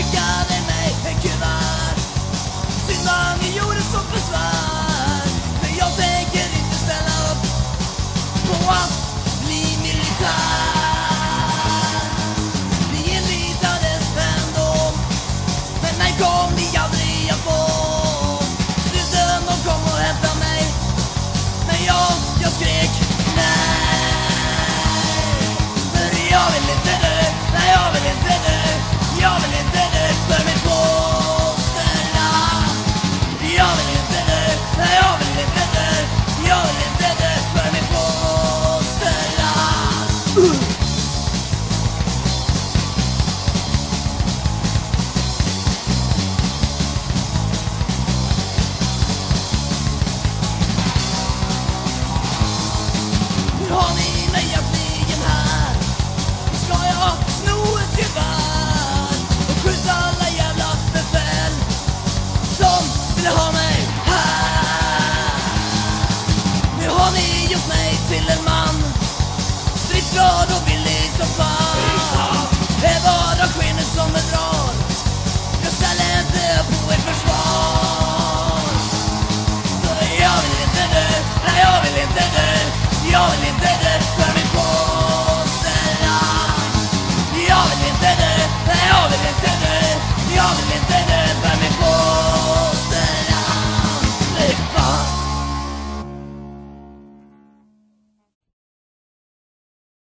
We got it.